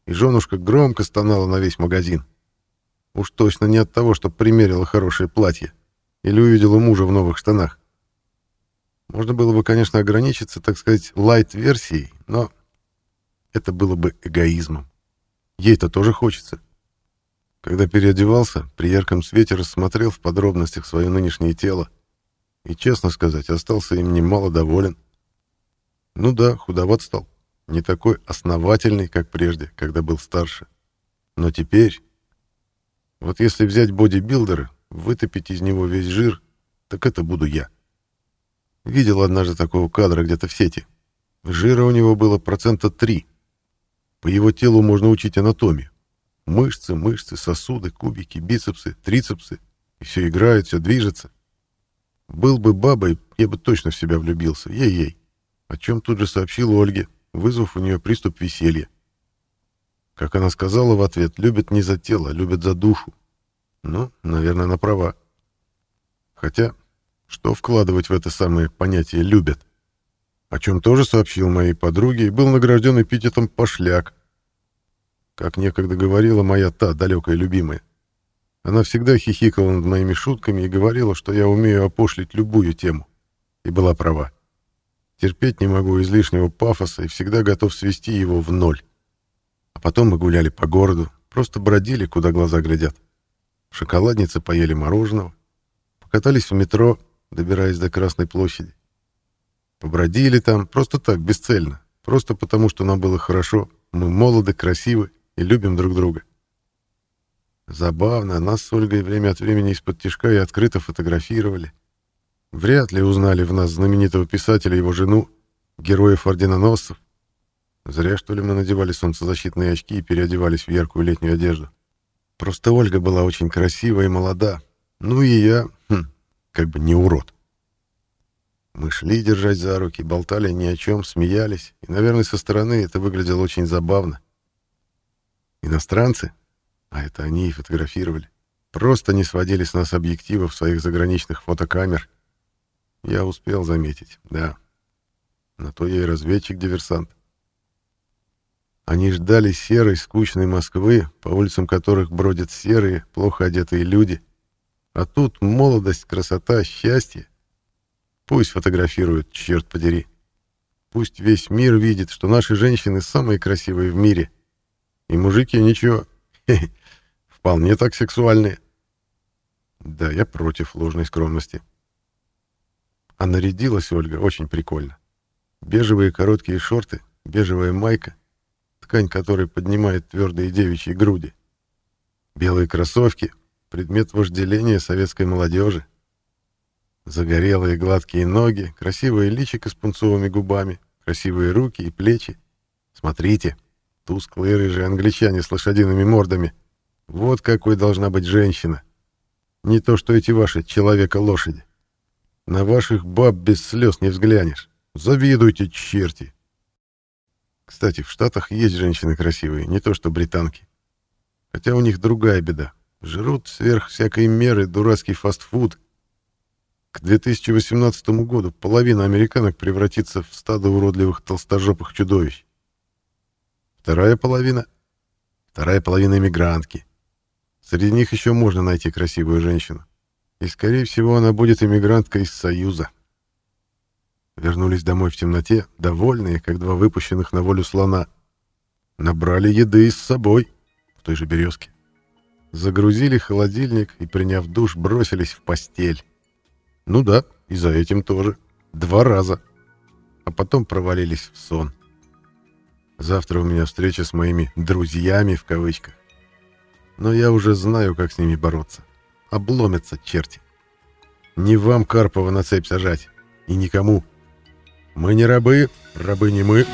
и женушка громко стонала на весь магазин. Уж точно не от того, что примерила хорошее платье или увидела мужа в новых штанах. Можно было бы, конечно, ограничиться, так сказать, лайт-версией, но это было бы эгоизмом. Ей-то тоже хочется. Когда переодевался, при ярком свете рассмотрел в подробностях свое нынешнее тело и, честно сказать, остался им немало доволен. Ну да, худоват стал. Не такой основательный, как прежде, когда был старше. Но теперь... Вот если взять бодибилдера, вытопить из него весь жир, так это буду я. Видел однажды такого кадра где-то в сети. Жира у него было процента 3. По его телу можно учить анатомию. Мышцы, мышцы, сосуды, кубики, бицепсы, трицепсы. И все играет, все движется. Был бы бабой, я бы точно в себя влюбился. Ей-ей. О чем тут же сообщил Ольге, вызвав у нее приступ веселья. Как она сказала в ответ, любят не за тело, а любят за душу. Ну, наверное, она права. Хотя, что вкладывать в это самое понятие «любят»? О чем тоже сообщил моей подруге и был награжден эпитетом «пошляк», как некогда говорила моя та далекая любимая. Она всегда хихикала над моими шутками и говорила, что я умею опошлить любую тему. И была права. Терпеть не могу излишнего пафоса и всегда готов свести его в ноль. А потом мы гуляли по городу, просто бродили, куда глаза глядят. В шоколаднице поели мороженого, покатались в метро, добираясь до Красной площади. Побродили там просто так, бесцельно, просто потому, что нам было хорошо, мы молоды, красивы и любим друг друга. Забавно, нас с Ольгой время от времени из-под тишка и открыто фотографировали. Вряд ли узнали в нас знаменитого писателя его жену, героев-орденоносцев. Зря, что ли, мы надевали солнцезащитные очки и переодевались в яркую летнюю одежду. Просто Ольга была очень красива и молода. Ну и я, хм, как бы не урод. Мы шли, держась за руки, болтали ни о чем, смеялись, и, наверное, со стороны это выглядело очень забавно. Иностранцы, а это они и фотографировали, просто не сводили с нас объективов своих заграничных фотокамер. Я успел заметить, да. На то я и разведчик-диверсант. Они ждали серой, скучной Москвы, по улицам которых бродят серые, плохо одетые люди. А тут молодость, красота, счастье. Пусть фотографируют, черт подери. Пусть весь мир видит, что наши женщины самые красивые в мире — и мужики ничего, *laughs* вполне так сексуальные. Да, я против ложной скромности. А нарядилась Ольга очень прикольно. Бежевые короткие шорты, бежевая майка, ткань которой поднимает твердые девичьи груди. Белые кроссовки — предмет вожделения советской молодежи. Загорелые гладкие ноги, красивое личико с пунцовыми губами, красивые руки и плечи. Смотрите, тусклые рыжие англичане с лошадиными мордами. Вот какой должна быть женщина. Не то, что эти ваши человека-лошади. На ваших баб без слез не взглянешь. Завидуйте, черти. Кстати, в Штатах есть женщины красивые, не то что британки. Хотя у них другая беда. Жрут сверх всякой меры дурацкий фастфуд к 2018 году половина американок превратится в стадо уродливых толстожопых чудовищ. Вторая половина — вторая половина иммигрантки. Среди них еще можно найти красивую женщину. И, скорее всего, она будет иммигрантка из Союза. Вернулись домой в темноте, довольные, как два выпущенных на волю слона. Набрали еды с собой, в той же березке. Загрузили холодильник и, приняв душ, бросились в постель. Ну да, и за этим тоже. Два раза. А потом провалились в сон. Завтра у меня встреча с моими «друзьями» в кавычках. Но я уже знаю, как с ними бороться. Обломятся черти. Не вам Карпова на цепь сажать. И никому. Мы не рабы, рабы не мы.